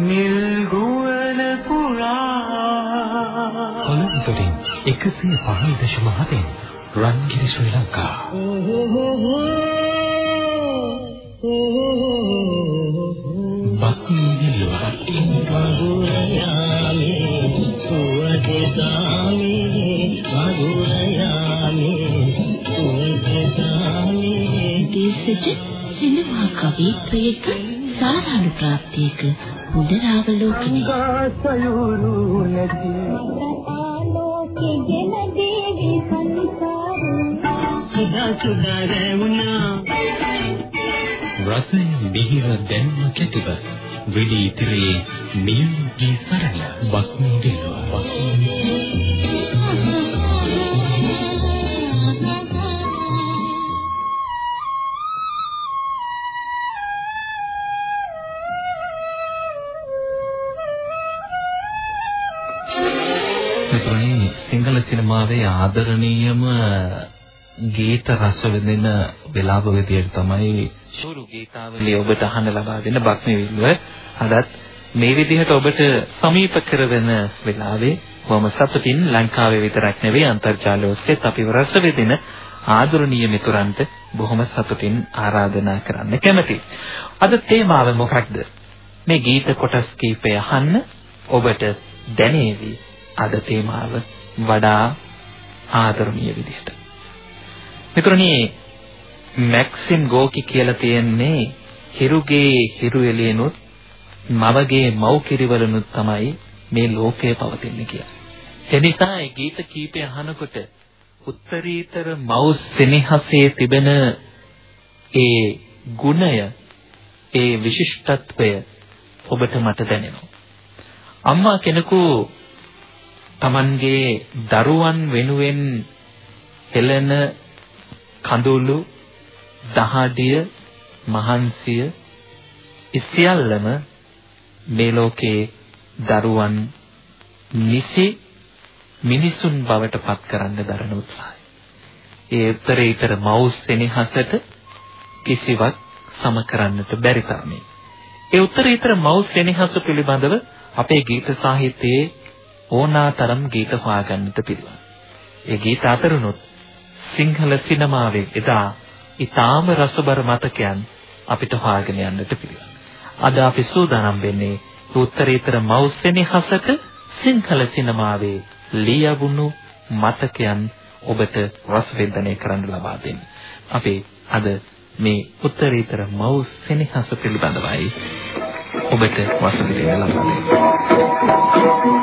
නිල්ගුවන පුරා කොළඹින් 105.7 රන්ගිරි ශ්‍රී ලංකා. බක්මී නිල්වා ඉන්පගුරයාමි සුවදෙසාමි මගුරයාමි සුවදෙසාමි දේශජ සිනමා කවිත්වයක සාරානුප්‍රාප්තියක පුනරාවලෝකනය සයුරු නැති ආලෝකෙගෙන දේවි සංසාරේ සදා සදා රැවුනා රසය මිහිර දැන්ම කැටිව. විලි ඉතිරේ මියුගේ සරණ බක්මී නිල්වා මෙතුණේ සිංහල සිනමාවේ ආදරණීයම ගීත රස විඳින වෙලාව විදියට තමයි ශූරු ගීතාවලිය ඔබට අහන්න ලබා දෙන බක්මවිල්ව අදත් මේ විදිහට ඔබට සමීප කරවෙන වෙලාවේ බොහොම සතුටින් ලංකාවේ විතරක් නෙවෙයි අන්තර්ජාලය ඔස්සේත් අපිව රස විඳින ආදරණීය මිතුරන්ට බොහොම සතුටින් ආරාධනා කරන්න කැමතියි. අද තේමාව මොකක්ද? මේ ගීත කොටස් කීපය අහන්න ඔබට දැනේවි අද තේමාව වඩා ආදරණීය විදිහට. මිතුරනි මැක්සිම් ගෝකි කියලා තියෙන්නේ හිරුගේ හිරු එළියනොත් මවගේ මව් කිරිවලනුත් තමයි මේ ලෝකය පවතින්නේ කියලා. එනිසා ඒ ගීත කීපය අහනකොට උත්තරීතර මව් සෙනෙහසේ තිබෙන ඒ ගුණය ඒ විශිෂ්ටත්වය ඔබට මට දැනෙනවා. අම්මා කෙනෙකු Tamanගේ දරුවන් වෙනුවෙන් හෙළන කඳුළු දහඩිය මහන්සිය ඉසියල්ලම මේ ලෝකේ දරුවන් නිසි මිනිසුන් බවට පත් කරන්න දරන උත්සාහය. ඒ උත්තරීතර මව් සෙනෙහසට කිසිවක් සම කරන්නට බැරි තරමේ. ඒ උත්තරීතර මව් සෙනෙහස පිළිබඳව අපේ ගීත සාහිත්‍යයේ ඕනාතරම් ගීත හොයාගන්නට පිළිවන්. ඒ ගීත අතරුණොත් සිංහල සිනමාවේ එදා ඊටාම රසබර මතකයන් අපිට හොයාගෙන යන්නට පිළිවන්. අද අපි සූදානම් වෙන්නේ උත්තරීතර මෞසෙනිහසක සිංහල සිනමාවේ ලියවුණු මතකයන් ඔබට රසවින්දනය කරන්න ලබා දෙන්න. අපි අද මේ උත්තරීතර මෞසෙනිහස පිළිබඳවයි ඔබට රසවින්දනය ලබා Thank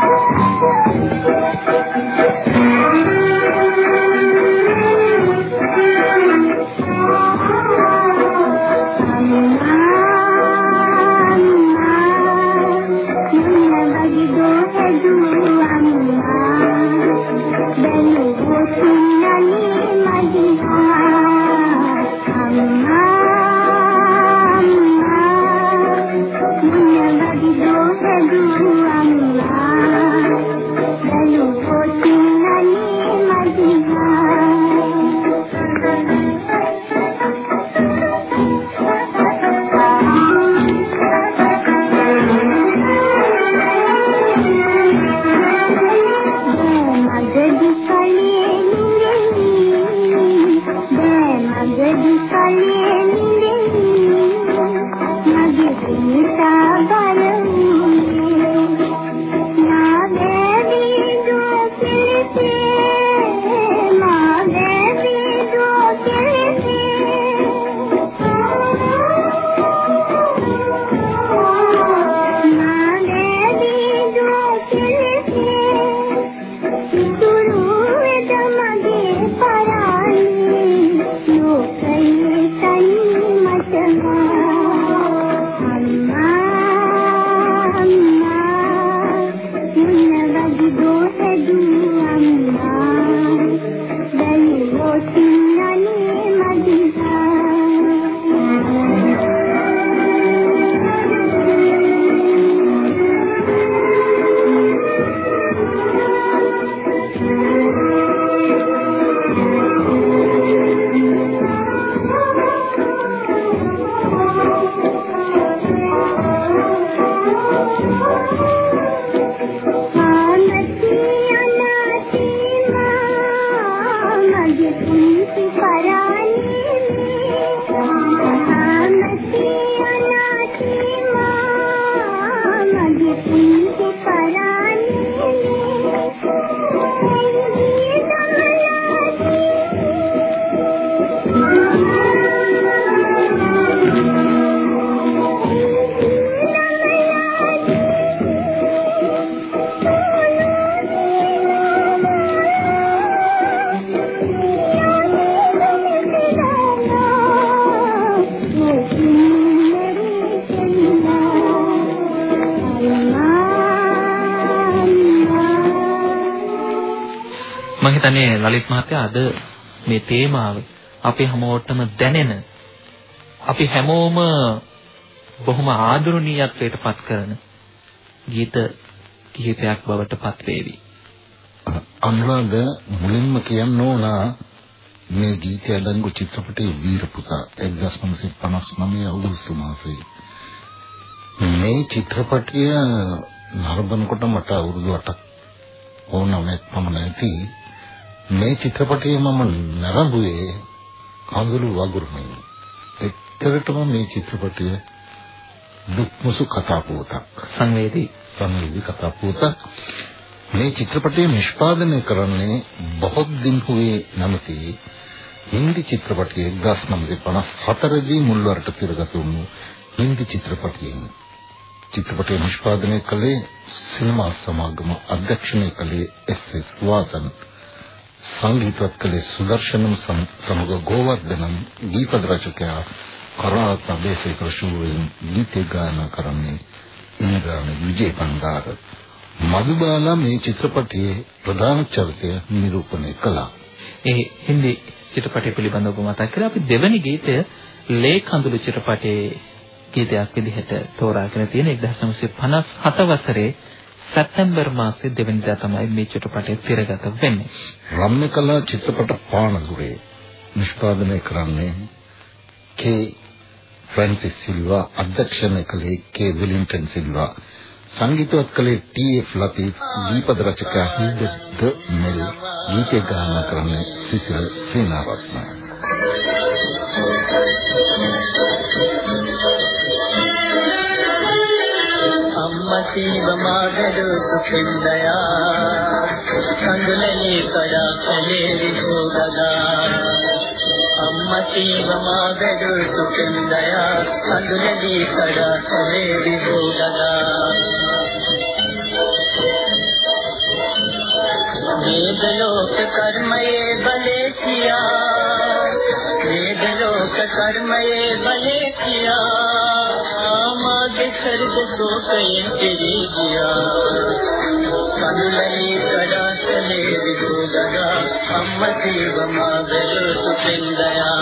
හිතන්නේ ලලිත් මහත්තයා අද මේ තේමාව අපි හැමෝටම දැනෙන අපි හැමෝම බොහොම ආදරණීයත්වයට පත් කරන ගීත කිහිපයක් බවට පත් වේවි. අනුරාධ මුලින්ම කියන්න ඕන මේ ගීතය අඩංගු චිත්‍රපටයේ වීරපුතා 1959 අගෝස්තු මාසයේ මේ චිත්‍රපටය නරඹනකොට මට අවුරුදු 8ක් ඕනම පමණ ඇති මේ චිත්‍රපටයේ මම නරඹුවේ කඳුළු වගුරුමින් එක්තරටම මේ චිත්‍රපටය දුක්මුසු කතා පුවතක් සංවේදී. සංවේදී කතා පුවතක් මේ චිත්‍රපටය නිෂ්පාදනය කරන්නේ බොහොත් දින් හුවේ නැමැති හින්දි චිත්‍රපටයේ 1954 දී මුල්වරට තිරගත වුණු හින්දි චිත්‍රපටයෙන්. චිත්‍රපටය නිෂ්පාදනය කළේ සිනමා සමාගම අධ්‍යක්ෂණය කළේ එස්.එස්. වාසන් සංගීතවත් කළේ සුදර්ශනම් සමග ගෝවර්ධනම් දීපද රචකයා කරුණාරත්න බේසේකර ශූරයෙන් ගීත ගායනා කරන්නේ ඉන්ද්‍රාණි විජේ පණ්ඩාර මధుබාලා මේ චිත්‍රපටයේ ප්‍රධාන චරිතය නිරූපණය කළා. ඒ හින්දි චිත්‍රපටය පිළිබඳව මතක් කරලා අපි දෙවැනි ගීතය ලේ කඳුළු චිත්‍රපටයේ ගීතයක් විදිහට තෝරාගෙන තියෙන 1957 වසරේ සැප්තැම්බර් මාසයේ දෙවනිදා තමයි මේ චිත්‍රපටය තිරගත වෙන්නේ. රම්‍යකලා චිත්‍රපට පානදුරේ නිෂ්පාදනය කරන්නේ කේ ෆ්‍රැන්සිස් සිල්වා අධ්‍යක්ෂණය කළේ කේ විලින්ටන් සිල්වා සංගීතවත් කළේ ටී.එෆ්. ලතීෆ් දීපද රචකයා හිද්ද මෙල් ගීත ගායනා කරන්නේ සිසිල් සේනාරත්න අම්මසීව මාගඩු नसीबमागदो सुखिन्दया कङ्गलये कदा फलेरिभो गदा। अम्मतीवमागदो सुखिन्दया कङ्गलये कदा फलेरिभो गदा। वेदलोक कर्मये बले किया। वेदलोक कर्मये बले किया। සර්ග සෝකයෙන් පිරී ගියා කනුලයි කඩාසලේ විදුදගා අම්මතිව මාගල සුපෙන්දයා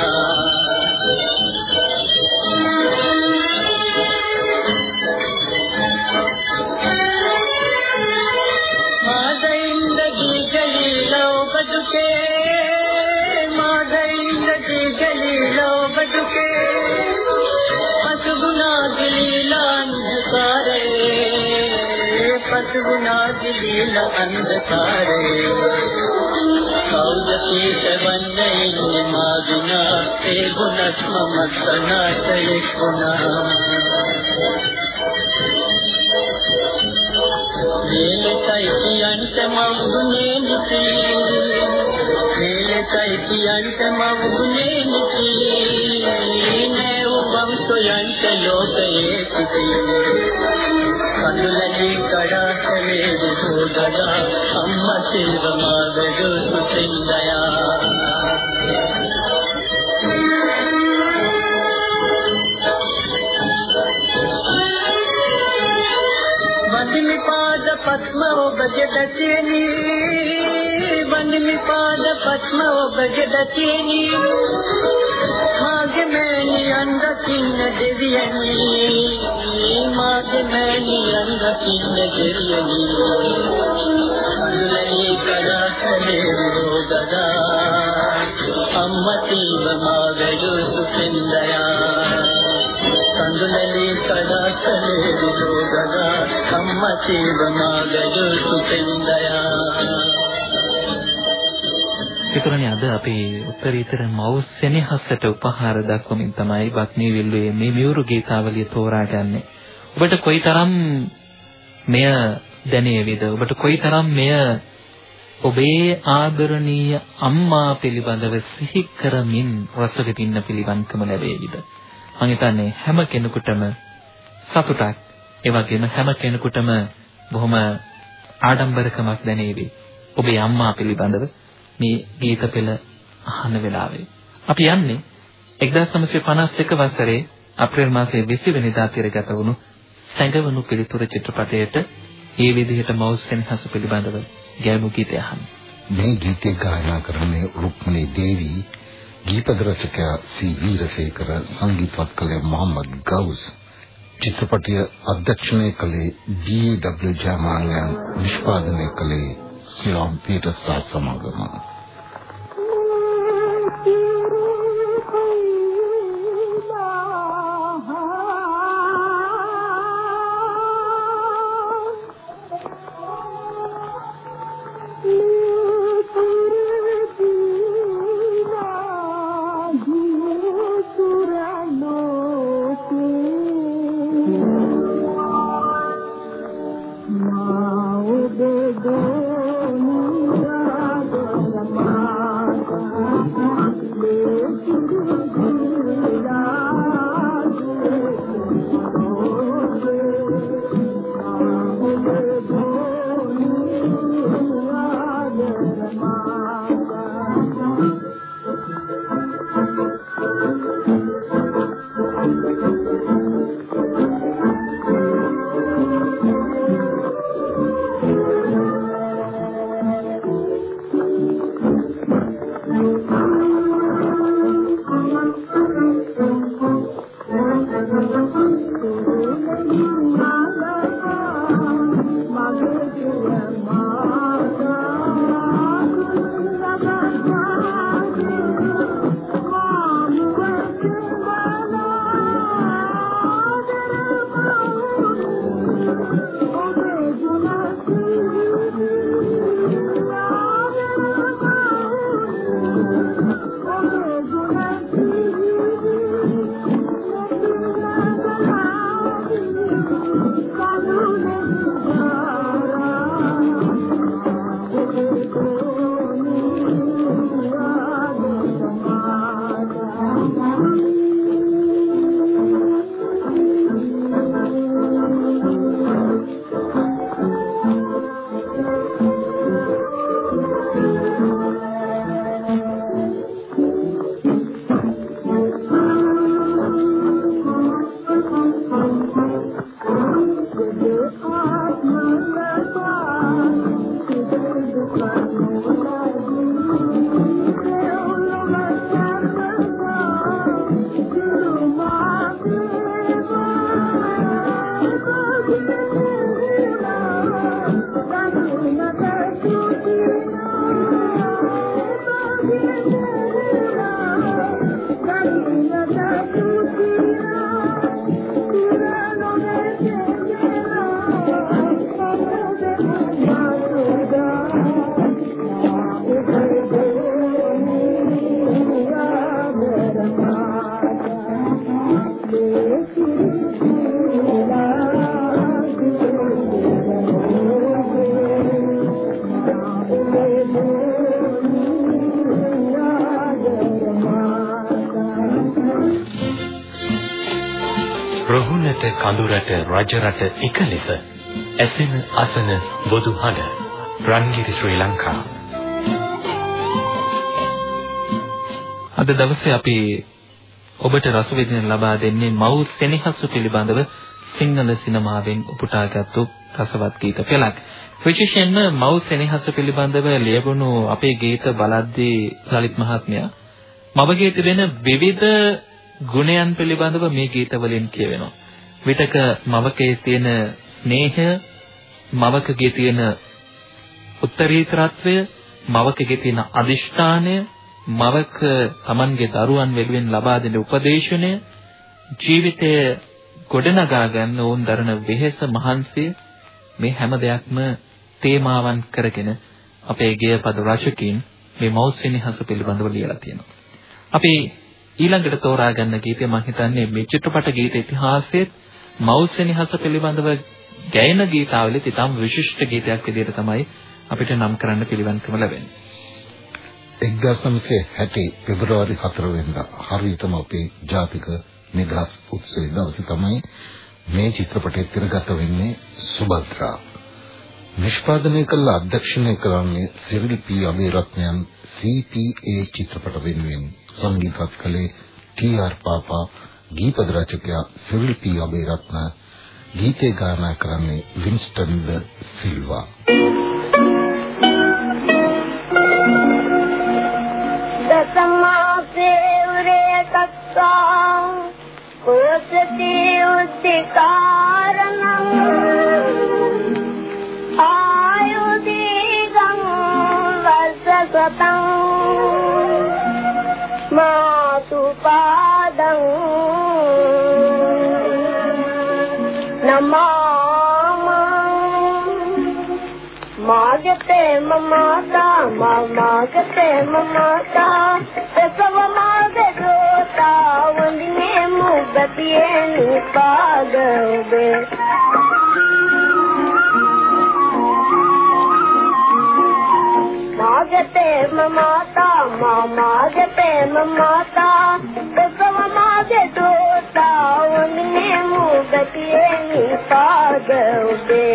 लील अंधकारे। कौदतीत वन्नै मागुना ते गुणस्ममत्सनातये पुनः। नीलचैत्यन्त मौगुणे निति नीलचैत्यन्त मौगुणे निति नैव वंशयन्त लोकये මවුනේ නිති නේ උඹම් සොයන්ට ලෝකයේ සිටි කනුලලි කඩාසලේ විසෝදගා අම්ම සිල්ව මාගඩු සුතින්දයා වන්දිමි පාද පත්ම ඔබගේ දතියනි වන්දිමි පාද පත්ම ඔබගේ දතියනි මාගේ මෑණියන් දකින්න දෙවියනි මාගේ මෑණියන් දකින්න දෙවියනි අඳුලයි කඩාකලේ රෝදදා අම්මතිව මාගඩු සුපෙන්දයා కందులలి కడాసలే విలోగగా అమ్మ శివమాగడు సుపెందయా ඒතරනේ අද අපේ උත්තරීතර මව් සෙනෙහසට උපහාර දක්වමින් තමයි වත්නී විල්ලුවේ මේ මියුරු ගීතාවලිය තෝරාගන්නේ. ඔබට කොයිතරම් මෙය දැනේවිද? ඔබට කොයිතරම් මෙය ඔබේ ආදරණීය අම්මා පිළිබඳව සිහි කරමින් රස විඳින්න පිළිවන්කම ලැබේවිද? මම හිතන්නේ හැම කෙනෙකුටම සතුටක් ඒ වගේම හැම කෙනෙකුටම බොහොම ආඩම්බරකමක් දැනේවි. ඔබේ අම්මා පිළිබඳව මේ ගීත පෙළ අහන වෙලාවේ. අපි යන්නේ 1951 වසරේ අප්‍රේල් මාසයේ 20 වෙනිදා තිරගත වුණු සැඟවුණු පිළිතුර චිත්‍රපටයට ඒ විදිහට මවුස් සෙනහස පිළිබඳව ගැයුණු ගීතය අහන්න. මේ ගීතය ගායනා කරන්නේ රුක්මනී දේවී ගීපද රචකයා සී වීරසේකර සංගීතවත් කළේ මොහම්මද් ගවුස් චිත්‍රපටය අධ්‍යක්ෂණය කළේ ඩී.ඩබ්ලිව් ජයමානයන් නිෂ්පාදනය කළේ සිරාම් පීටර්ස් සමගම රුහුණට කඳුරට රජරට එක ලෙස ඇසෙන අසන බොදු හඬ රන්ගිරි ශ්‍රී ලංකා අද දවසේ අපි ඔබට රස විඳින ලබා දෙන්නේ මව් සෙනෙහසු පිළිබඳව සිංහල සිනමාවෙන් උපුටාගත්තු රසවත් ගීත පෙළක්. විශේෂයෙන්ම මව් සෙනෙහස පිළිබඳව ලියවුණු අපේ ගීත බලද්දී ලලිත් මහත්මයා මවගේ තිබෙන විවිධ ගුණයන් පිළිබඳව මේ ගීතවලින් කියවෙනවා. විතක මවකේ තියෙන ස්නේහය, මවකගේ තියෙන උත්තරීතරත්වය, මවකගේ තියෙන අදිෂ්ඨානය, මවක Tamanගේ දරුවන් වෙනුවෙන් ලබා දෙන උපදේශනය, ජීවිතය ගොඩනගා ගන්න ඕන් දරන වෙහෙස මහන්සිය මේ හැම දෙයක්ම තේමාවන් කරගෙන අපේ ගේයපද රචකයින් මේ මෞස්සිනිහස පිළිබඳව ලියලා තියෙනවා. අපි ඊළඟට තෝරා ගන්න ගීතය මම හිතන්නේ මේ චිත්‍රපට ගීත ඉතිහාසයේ මෞස්සිනිහස පිළිබඳව ගැයන ගීතාවලිත් ඉතාම විශිෂ්ට ගීතයක් විදිහට තමයි අපිට නම් කරන්න පිළිවන්කම ලැබෙන්නේ. 1960 පෙබරවාරි 4 වෙනිදා හරියටම අපේ ජාතික නිදහස් උත්සවයේ දවසේ තමයි මේ චිත්‍රපටය තිරගත වෙන්නේ සුභද්‍රා. නිෂ්පාදනය කළ අධ්‍යක්ෂණය කරන්නේ සිරිල් පී අබේරත්නයන් CPA චිත්‍රපට වෙනුවෙන් සංගීතවත් කළේ ටී.ආර්. පාපා ගීපද රචකයා සිරිල් පී අබේරත්න ගීතේ ගායනා කරන්නේ වින්ස්ටන් ද සිල්වා දසමා සේවරේ කක්කා කුසදී උත්කාරණං ආයුදී ගම් වසසතං මාතුපා मागते ममाता मागते ममाता प्रसव माग जोता वंदिने मुगतिये निपागवे मागते ममाता मागते ममाता प्रसव माग जोता वंदिने मुगतिये निपागवे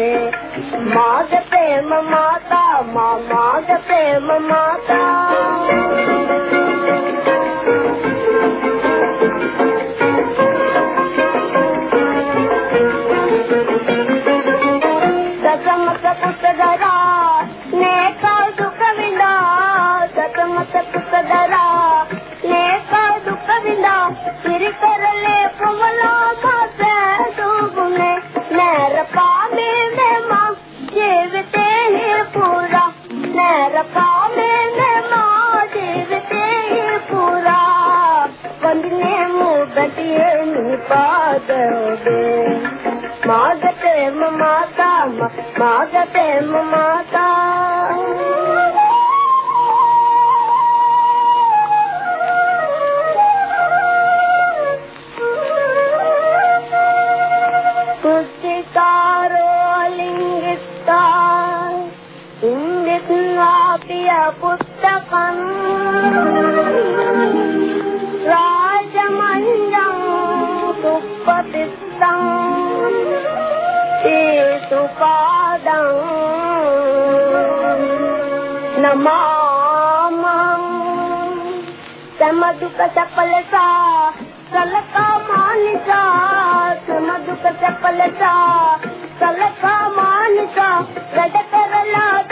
मागते ममाता मामा प्रेम माता ಮಾತಾ ಮಾಗತೆ ಮಾತಾ تمڪ چپل سان مانسا ته مهل سان مانسا رجڪ و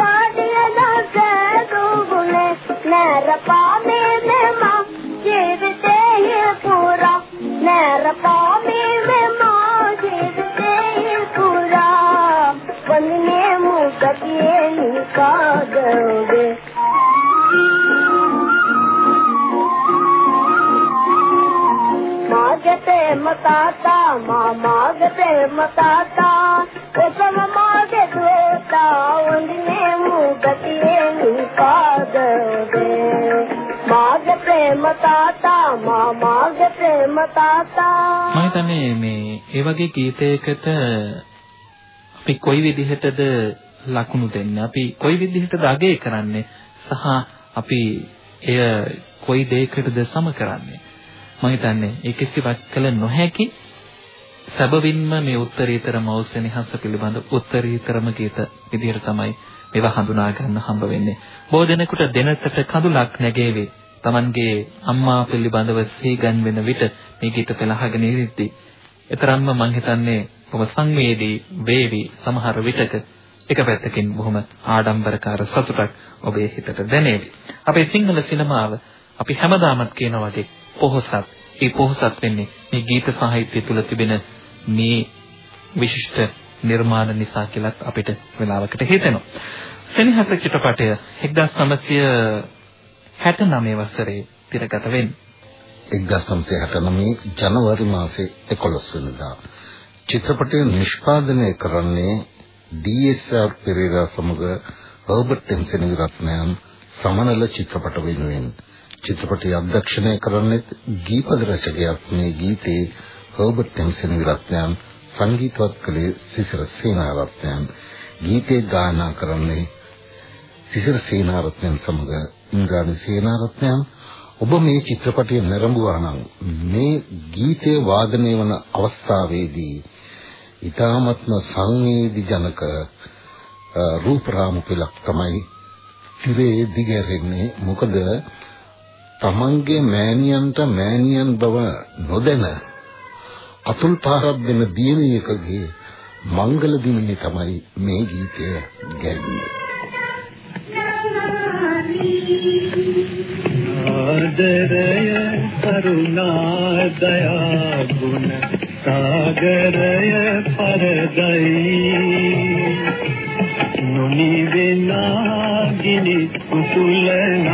తాతా కొసమ మాగే దోతా ఒందినే మూగతియే నీ పాదోదే මාග ප්‍රේම තාතා මා මාග ප්‍රේම තාතා මම හිතන්නේ මේ ඒ වගේ ගීතයකට අපි කොයි විදිහටද ලකුණු දෙන්නේ? අපි කොයි විදිහටද අගය කරන්නේ? සහ අපි එය කොයි දෙයකටද සම කරන්නේ? මම හිතන්නේ ඒ කිසිවක් කළ නොහැකි සැබවින්ම මේ උත්තරීතර මෞසෙනිහස පිළිබඳ උත්තරීතරම ගීත විදිහට තමයි මේවා හඳුනා ගන්න හම්බ වෙන්නේ. බොහෝ දෙනෙකුට දෙනසට කඳුලක් නැගේවි. Tamanගේ අම්මා පිළිබඳව සීගන් වෙන විට මේ ගීත පෙළ අහගෙන ඉරිද්දී. ඒතරම්ම මම හිතන්නේ ඔබ සංවේදී වේවි සමහර විටක එක පැත්තකින් බොහොම ආඩම්බරකාර සතුටක් ඔබේ හිතට දැනේවි. අපේ සිංහල සිනමාව අපි හැමදාමත් කියන වගේ පොහොසත්. ඒ පොහොසත් වෙන්නේ මේ ගීත සාහිත්‍ය තුල තිබෙන මේ විශිෂ්ට නිර්මාණ නිසා කියලත් අපිට වෙලාවකට හිතෙනවා. සෙනෙහස චිත්‍රපටය 1969 වසරේ තිරගත වෙන්නේ. 1969 ජනවාරි මාසේ 11 වෙනිදා චිත්‍රපටය නිෂ්පාදනය කරන්නේ ඩී.එස්.ආර්. පෙරේරා සමග හර්බර්ට් ටෙන්සන් විරත්නයන් සමනල චිත්‍රපට වෙනුවෙන් චිත්‍රපටය අධ්‍යක්ෂණය කරන්නේ ගීපද රචකයාත් මේ ගීතේ හර්බර්ට් ටෙන්සන් විරත්නයන් සංගීතවත් කළේ සිසිර සේනාරත්නයන්. ගීතේ ගායනා කරන්නේ සිසිර සේනාරත්නයන් සමග ඉන්ද්‍රාණි සේනාරත්නයන්. ඔබ මේ චිත්‍රපටය නිරඹුවා නම් මේ ගීතය වාදනය වන අවස්ථාවේදී ඊ타මත්ම සංවේදී ජනක රූප රාමු පිලක් තමයි තිරේ දිගහැරෙන්නේ. මොකද තමන්ගේ මෑණියන්ට මෑණියන් බව නොදැන අතුල් පාරක් දෙන දියණියකගේ මංගල දිනේ තමයි මේ ගීතය ගැයුනේ ආදරය කරුණා දයා ගුණ සාගරය පරදයි. නොනිවෙනා ගිනි කුසුලනාද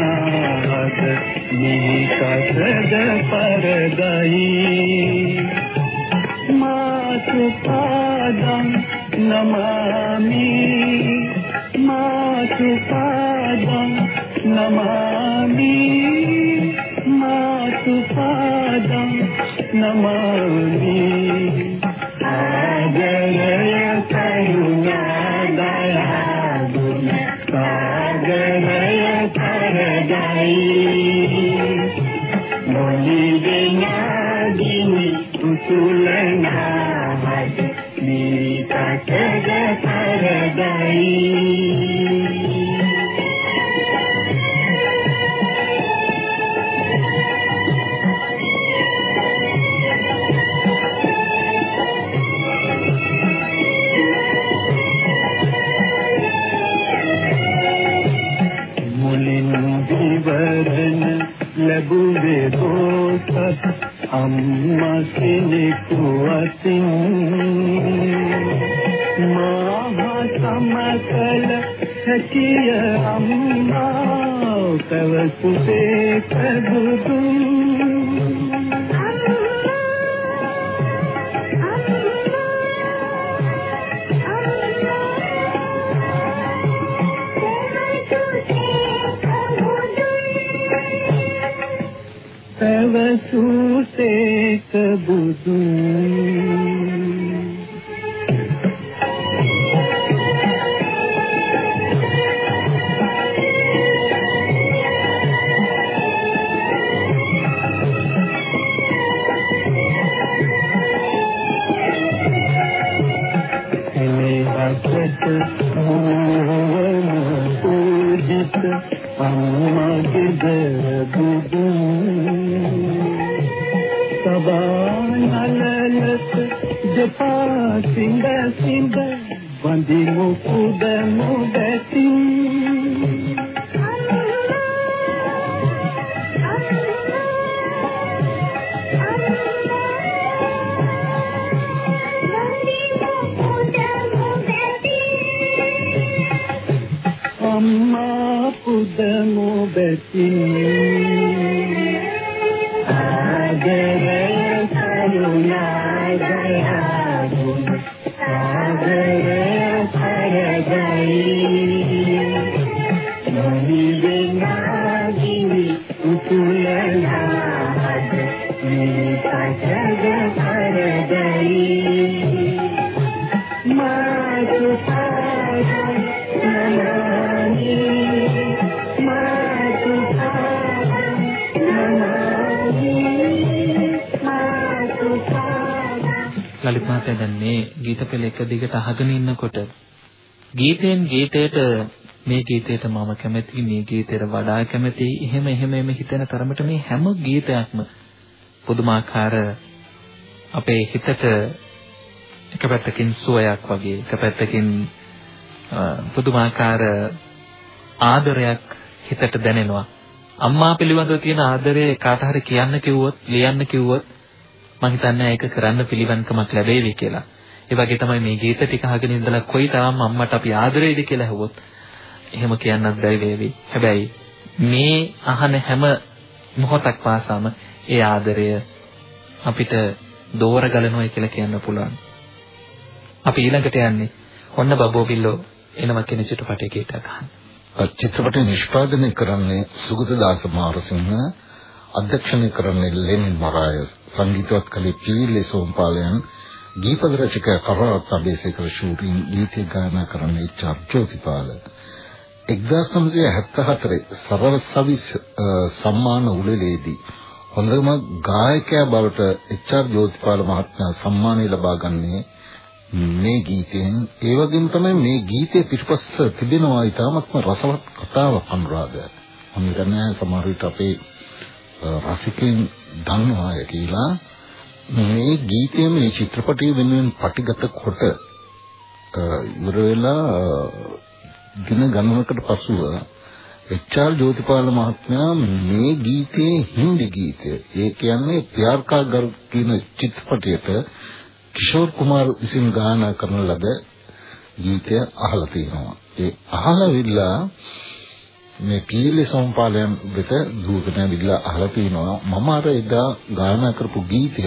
මේ කසද පරදයි මාතු පාදම් නමාමි මාතු පාදම් නමාමි මාතු පාදම් නමාමි ආදරය කරුණා දයා ගුණ සාගරය ලැබුවේ දෝසත් අම්මා කෙනෙකු ಕಿಯ ಅಮ್ಮ ತವ ಕುಸೆ ಕದುದು तव सूसे कबुदू अम्मा के दर्द පෙළ එක දිගට අහගෙන ඉන්නකොට ගීතෙන් ගීතයට මේ ගීතයට මම කැමතියි මේ ගීතයට වඩා කැමතියි එහෙම එහෙම එහෙම හිතෙන තරමට මේ හැම ගීතයක්ම පුදුමාකාර අපේ හිතට එක පැත්තකින් සුවයක් වගේ එක පැත්තකින් අ, පුදුමාකාර ආදරයක් හිතට දැනෙනවා අම්මා පිළිබඳව තියෙන ආදරය කාට හරි කියන්න කිව්වොත් ලියන්න කිව්වොත් මම හිතන්නේ ඒක කරන්න පිළිවන්කමක් ලැබෙවි කියලා. ඒ වගේ තමයි මේ ගීත ටික අහගෙන ඉඳලා කොයිතරම් අම්මට අපි ආදරේද කියලා ඇහුවොත් එහෙම කියන්නත් බැරි වේවි. හැබැයි මේ අහන හැම මොහොතක් පාසාම ඒ ආදරය අපිට දෝර ගලනවා කියලා කියන්න පුළුවන්. අපි ඊළඟට යන්නේ ඔන්න බබෝ බිල්ලෝ එනවා කියන චිත්‍රපටයේ ගීතයක් අහන්න. චිත්‍රපටය නිෂ්පාදනය කරන්නේ සුගතදාස මාරසිංහ අධ්‍යක්ෂණය කරන්නේ ලෙනින් මරාය සංගීතවත් කලේ පීලේ සෝම්පාලයන් ගීපද රචක කරවත් අබේසේකර ශූරින් ගීතය ගායනා කරන ඉච්ඡා ජෝතිපාල 1974 සරල සවි සම්මාන උළෙලේදී හොඳම ගායකයා බවට එච්.ආර්. ජෝතිපාල මහත්මයා සම්මානය ලබා ගන්නේ මේ ගීතයෙන්. ඒ වගේම තමයි මේ ගීතයේ පිටපස්ස තිබෙනවා ඊටාත්ම රසවත් කතාවක් අනුරාධ. මම හිතන්නේ සමහර විට අපේ රසිකයන් දන්නවා කියලා. මේ ගීතය මේ චිත්‍රපටය වෙනුවෙන් පටිගත කොට ඉවර වෙලා දින ගණනකට පසුව එච්.ආර්. ජෝතිපාල මහත්මයා මේ ගීතේ හින්දි ගීතය ඒ කියන්නේ ප්‍යාර් කා ගර් කියන චිත්‍රපටයට කිෂෝර් කුමාර් විසින් ගායනා කරන ලද ගීතය අහලා තියෙනවා. ඒ අහලා විල්ලා මේ පීලි සම්පාලයන් වෙත දුවගෙන විල්ලා අහලා තිනවා. මම අර එදා ගායනා කරපු ගීතය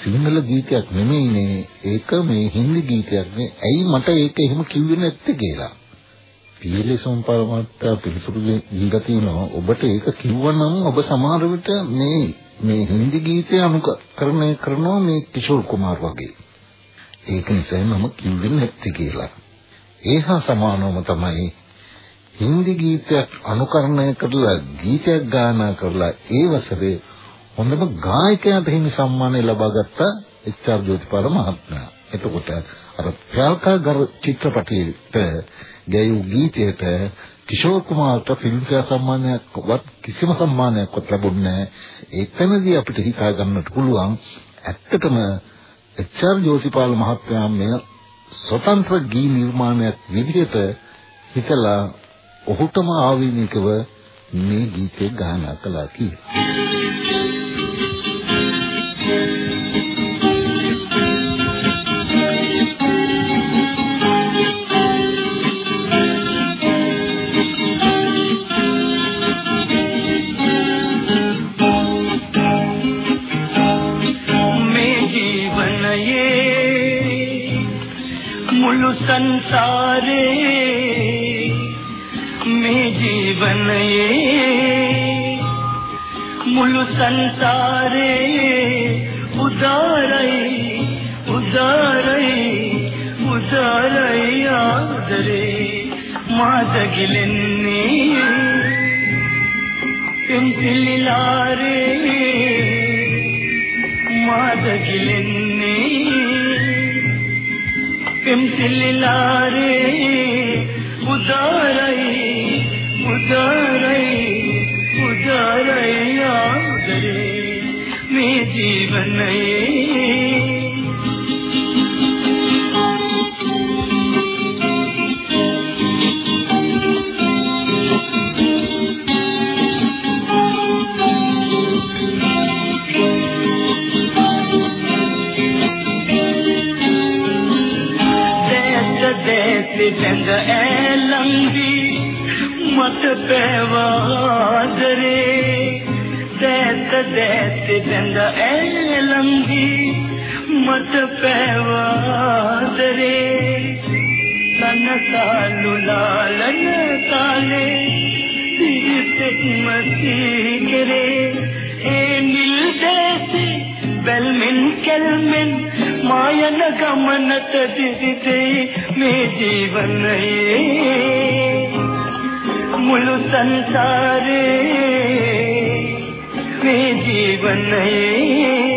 සිංහල ගීතයක් නෙමෙයිනේ ඒක මේ හින්දි ගීතයක් නේ. ඇයි මට ඒක එහෙම කිව්වේ නැත්තේ කියලා? පීලි සම්පාලමත් පිළිතුරු දීලා තිනවා. ඔබට ඒක කිව්වනම් ඔබ සමහර විට මේ මේ හින්දි ගීතය අනුකරණය කරනවා මේ කිෂෝර් කුමාර් වගේ. ඒක නිසා මම කිව්වේ නැත්තේ කියලා. ඒහා සමානවම තමයි හින්දි ගීතයක් අනුකරණය කරලා ගීතයක් ගායනා කරලා ඒ වසරේ හොඳම ගායකයාට හිමි සම්මානය ලබාගත්ත එච්.ආර්. ජෝතිපාල මහත්මයා. එතකොට අර ප්‍රාල්කා ගර චිත්‍රපටයේට ගැයූ ගීතයට කිෂෝර් කුමාර්ට ෆිල්ම්ෆෙයාර් සම්මානයක්වත් කිසිම සම්මානයක්වත් ලැබුණේ නැහැ. එතනදී අපිට හිතා ගන්නට පුළුවන් ඇත්තටම එච්.ආර්. ජෝතිපාල මහත්මයා මේ ස්වතන්ත්‍ර ගී නිර්මාණයක් විදිහට හිතලා ඔහුටම ආවේනිකව මේ ගීතේ ගායනා කළා කියලා. මුළු සංසාරේ මේ ජීවනයේ මුළු සංසාරේ උදාරයි උදාරයි උදාරයි ආදරේ මාත ගිලෙන්නේ පිම්සිලිලාරේ මාත ගිලෙන්නේ පිම්සිලිලාරේ උදාරයි गुजारैया गुजारैया मेरे जीवन දැත දෙඳ ඇලංගි මට පෑවාදරේ සනසලු ලාලන කාලේ පිරිතෙක් මසී කරේ ඒ නිල් දැසි බැල්මෙන් කැල්මෙන් මායන ගමනට දිසිතේ මේ ජීවනයේ මුළු සංසාරේ මේ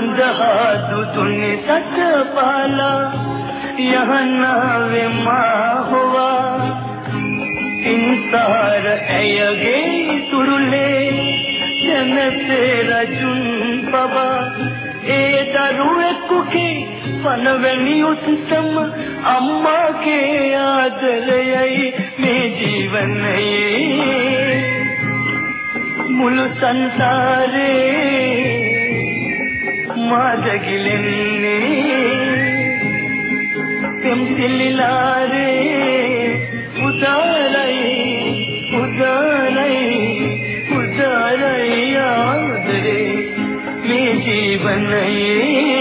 बंधा तू तूने सच पाला यहाँ नावे माँ हुआ। इंसार ऐगे तुरुले जन तेरा जुन बाबा ए दरुए कुके ಪನವೆಣಿ ಉತ್ತಮ ಅಮ್ಮ ಕೇ ಆದರೈ ಮೇ ಜೀವನಯೇ ಮುಳು ಸಂಸಾರೇ මදකිලෙන්නේ පෙම්තිලිලාරේ උදාලයි උදාලයි උදාලයි ආදරේ මේ ජීවනයේ.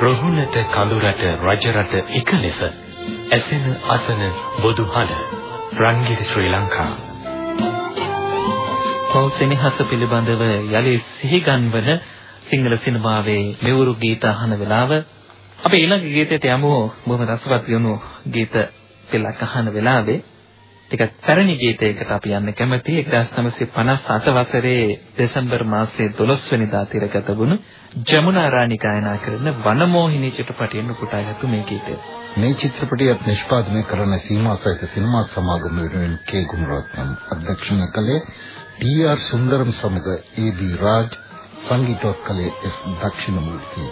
රොහුණට කඳුරට රජරට එක ලෙස ඇසෙන අසන බොදුහඬ රන්ගිරි ශ්‍රී ලංකා. පෞසෙනිහස පිළිබඳව යලි සිහිගන්වන සිංහල සිනමාවේ මෙවුරු ගීත අහන වෙලාව අපි ඊළඟ ගීතයට යමු. බොහොම රසවත් වුණු ගීත පෙළක් අහන වෙලාවේ ටිකක් පැරණි ගීතයකට අපි යන්න කැමතියි 1958 වසරේ දෙසැම්බර් මාසයේ 12 වෙනිදා තිරගත වුණු ජමුනා රාණි ගායනා කරන වනමෝහිනී චිත්‍රපටයෙන් උපුටාගත්තු මේ ගීතය. මේ චිත්‍රපටියත් නිෂ්පාදනය කරන සීමා සහිත සිනමා සමාගම වෙනුවෙන් කේ ගුණරත්නම් අධ්‍යක්ෂණය කළේ ටී.ආර්. සුන්දරම් සමග ඒ.බී. රාජ් සංගීතවත් කළේ එස්. දක්ෂිණමූර්ති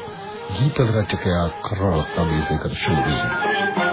ගීත රචකයා කරවත්ත වේදේකර ශූරී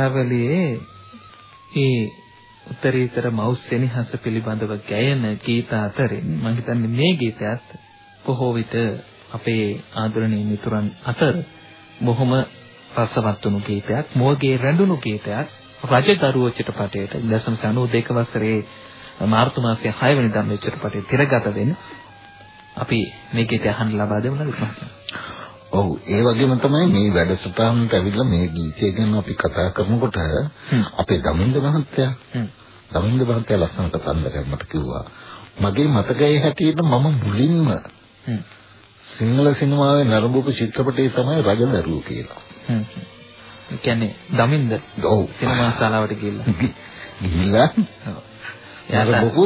ගීතාවලියේ ඒ උත්තරීතර මවුස් සෙනෙහස පිළිබඳව ගැයෙන ගීත අතරින් මම හිතන්නේ මේ ගීතයත් බොහෝ විට අපේ ආදරණීය මිතුරන් අතර බොහොම රසවත් වුණු ගීතයක් මෝගේ රැඳුණු ගීතයක් රජදරුව චිත්‍රපටයට 1992 වසරේ මාර්තු මාසයේ 6 වෙනිදා මේ චිත්‍රපටය තිරගත වෙන අපි මේ ගීතය අහන්න ලබා දෙමු නේද? ඔව් ඒ වගේම තමයි මේ වැඩසටහනට ඇවිල්ලා මේ ගීතය ගැන අපි කතා කරනකොට අපේ දමින්ද මහත්තයා දමින්ද මහත්තයා ලස්සන කතන්දරයක් මට කිව්වා. මගේ මතකයේ හැටියට මම මුලින්ම සිංහල සිනමාවේ නරඹපු චිත්‍රපටය තමයි රජදරුව කියලා. ඒ කියන්නේ දමින්ද ඔව් සිනමා ශාලාවට ගිහිල්ලා. ගිහිල්ලා ඔව්. නරඹපු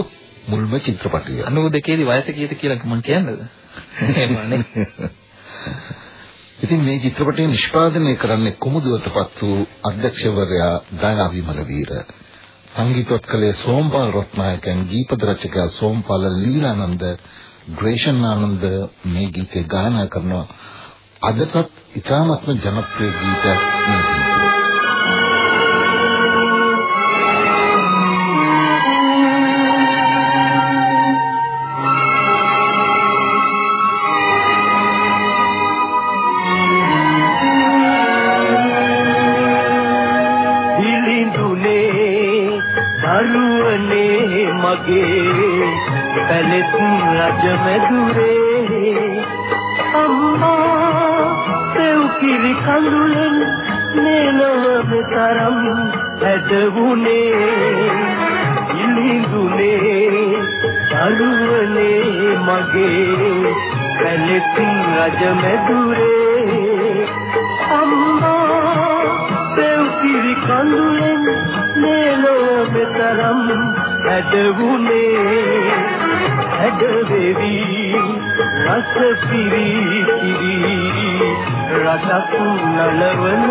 මුල්ම චිත්‍රපටය. 92 දී වයස කීයද කියලා මම කියන්නද? එහෙමනේ. ඉතින් මේ චිත්‍රපටය නිෂ්පාදනය කරන්නේ කුමුදුවටපත් වූ අධ්‍යක්ෂවරයා දයා විමලවීර. සංගීතවත් කළේ සෝම්පාල් රත්නායකන් ගීපද රචකයා සෝම්පාල ලීලානන්ද ග්‍රේෂන් ආනන්ද මේ ගීතය ගායනා කරනවා. අදටත් ඉතාමත්ම ජනප්‍රිය ගීතයක් මේ ब्रज में दूरे। अम्बा देवगिरी कंदुलेन नेलो में तरम හැඩවුනේ හැඩවේවි රස පිරි පිරි රසක් නලවන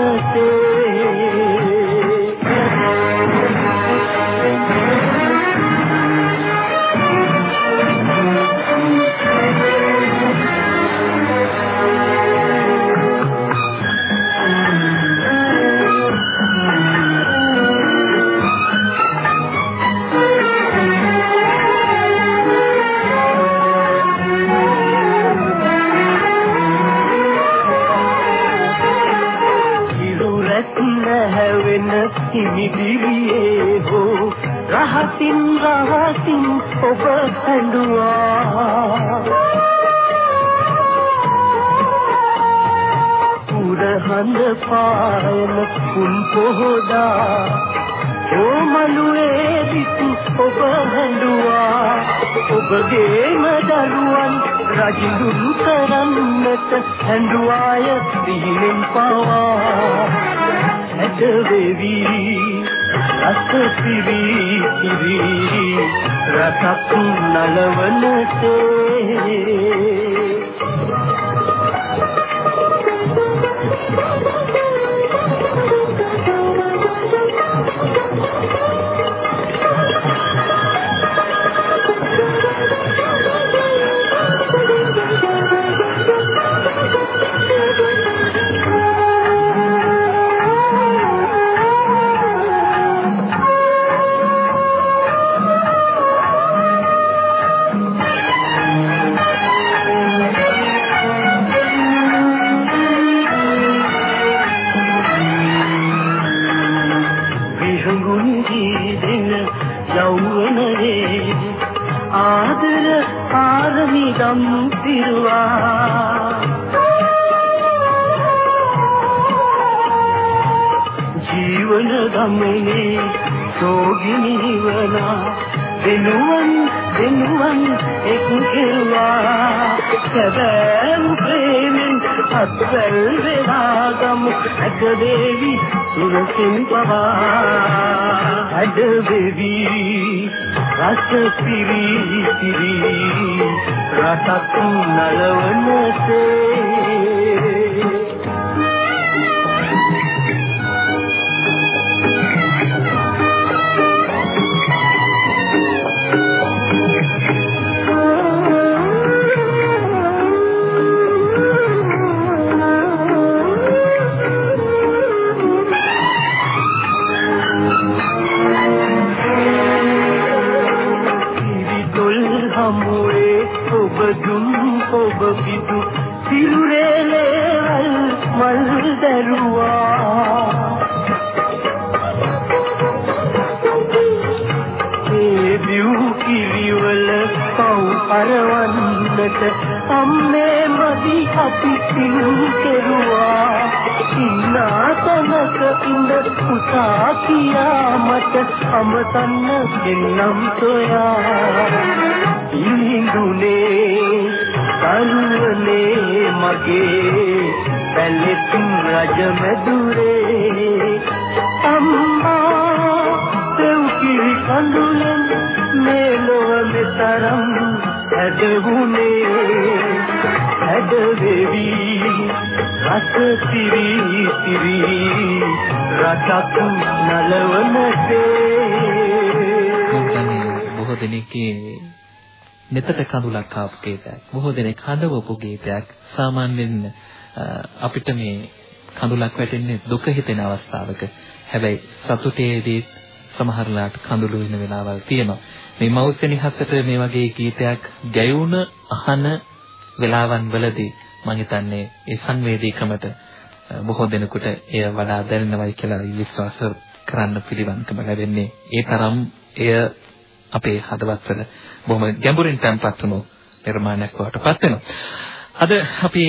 මම තන්න දෙන්නම් සොයා. ඉහිඳුනේ තරුවනේ මගේ පැලෙතුම් රජ මැදුරේ අම්මා තෙව් කිරි කඳුලෙන් මේ ලොව මෙතරම් හැදුනේ හැද වෙවි රස තිරි තිරි රටක් නලවනසේ කියන එකේ නෙතට කඳුලක් ආපු ගීතයක්. බොහෝ දෙනෙක් හඬවපු ගීතයක්. සාමාන්‍යයෙන් අපිට මේ කඳුලක් වැටෙන්නේ දුක හිතෙන අවස්ථාවක. හැබැයි සතුටේදී සමහරලාට කඳුළු වෙන වෙලාවල් තියෙනවා. මේ මෞස්සෙනි හසට මේ වගේ ගීතයක් ගැයුණ අහන වෙලාවන් වලදී මම හිතන්නේ ඒ සංවේදීකමට බොහෝ දෙනෙකුට එය වඩා දැනෙනවයි කියලා විශ්වාස කරන්න පිළිවන්කම ලැබෙන්නේ. ඒ තරම් එය අපේ හදවත්වල බොහොම ගැඹුරින් තැන්පත් වුණු නිර්මාණයක් බවට පත් වෙනවා. අද අපි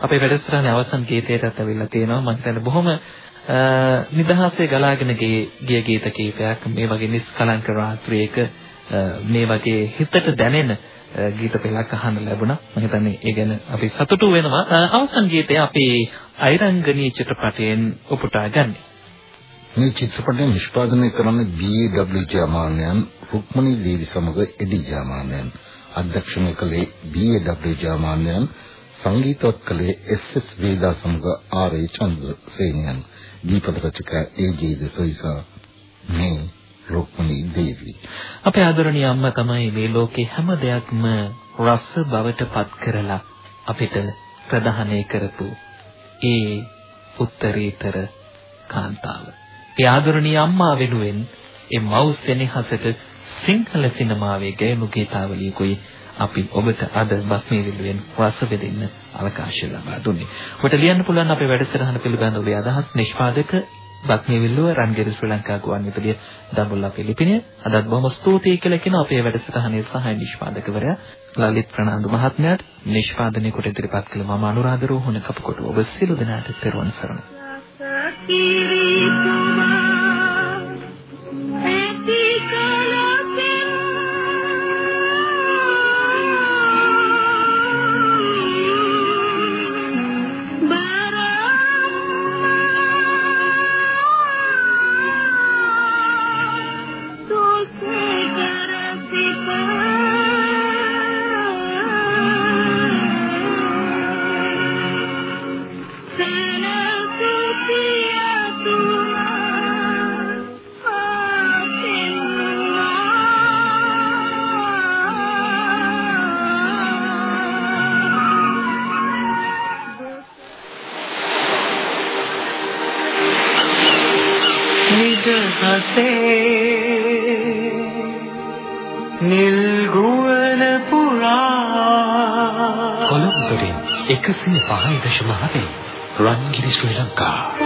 අපේ වැඩසටහනේ අවසන් ගීතයටත් අවිල්ලා තියෙනවා. මම හිතන්නේ බොහොම නිදහසේ ගලාගෙන ගිය ගීත කීපයක් මේ වගේ නිස්කලංක රාත්‍රියක මේ වගේ හිතට දැනෙන ගීත පෙළක් අහන්න ලැබුණා. මම හිතන්නේ ඒ ගැන අපි සතුටු වෙනවා. අවසන් ගීතය අපේ අයිරංගනී චිත්‍රපටයෙන් උපුටා ගන්නේ. මේ චිත්‍රපටය නිෂ්පාදනය කරන්නේ BAW ජාමානයන් රුක්මනී දේවි සමග එඩි ජාමානයන් අධ්‍යක්ෂණය කළේ BAW ජාමානයන් සංගීතවත් කළේ SS වේදා සමග ආර්.ඒ. චන්ද්‍රසේනයන් දීපද රචක ඒ.ජේ. දසොයිසා මේ රුක්මනී දේවි අපේ ආදරණීය අම්මා තමයි මේ ලෝකේ හැම දෙයක්ම රස බවට පත් කරලා අපිට ප්‍රදානය කරපු ඒ උත්තරීතර කාන්තාව. ඒ ආදරණීය අම්මා වෙනුවෙන් ඒ මව් සෙනෙහසට සිංහල සිනමාවේ ගැයුණු ගීතාවලියකුයි අපි ඔබට අද බස්මී විලුවෙන් රස බෙදෙන්න අවකාශය ලබා දුන්නේ. ඔබට ලියන්න පුළුවන් අපේ වැඩසටහන පිළිබඳ ඔබේ අදහස් නිෂ්පාදක බස්මී විල්ලුව රන්ගිරි ශ්‍රී ලංකා ගුවන්විදුලිය දඹුල්ලා පිළිපිනිය. අදත් බොහොම ස්තුතියි කියලා කියන අපේ වැඩසටහනේ සහාය නිෂ්පාදකවරයා ලලිත් ප්‍රනාන්දු මහත්මයාට නිෂ්පාදනය කොට ඉදිරිපත් කළ මම අනුරාධ රෝහණ කපුකොට ඔබ සියලු දෙනාට පෙරවන් සරණයි. කොළඹ තුලින් 105.7 රන්ගිරි ශ්‍රී ලංකා.